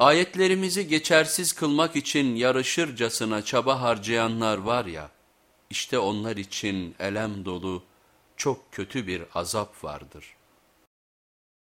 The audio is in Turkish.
Ayetlerimizi geçersiz kılmak için yarışırcasına çaba harcayanlar var ya, işte onlar için elem dolu çok kötü bir azap vardır.''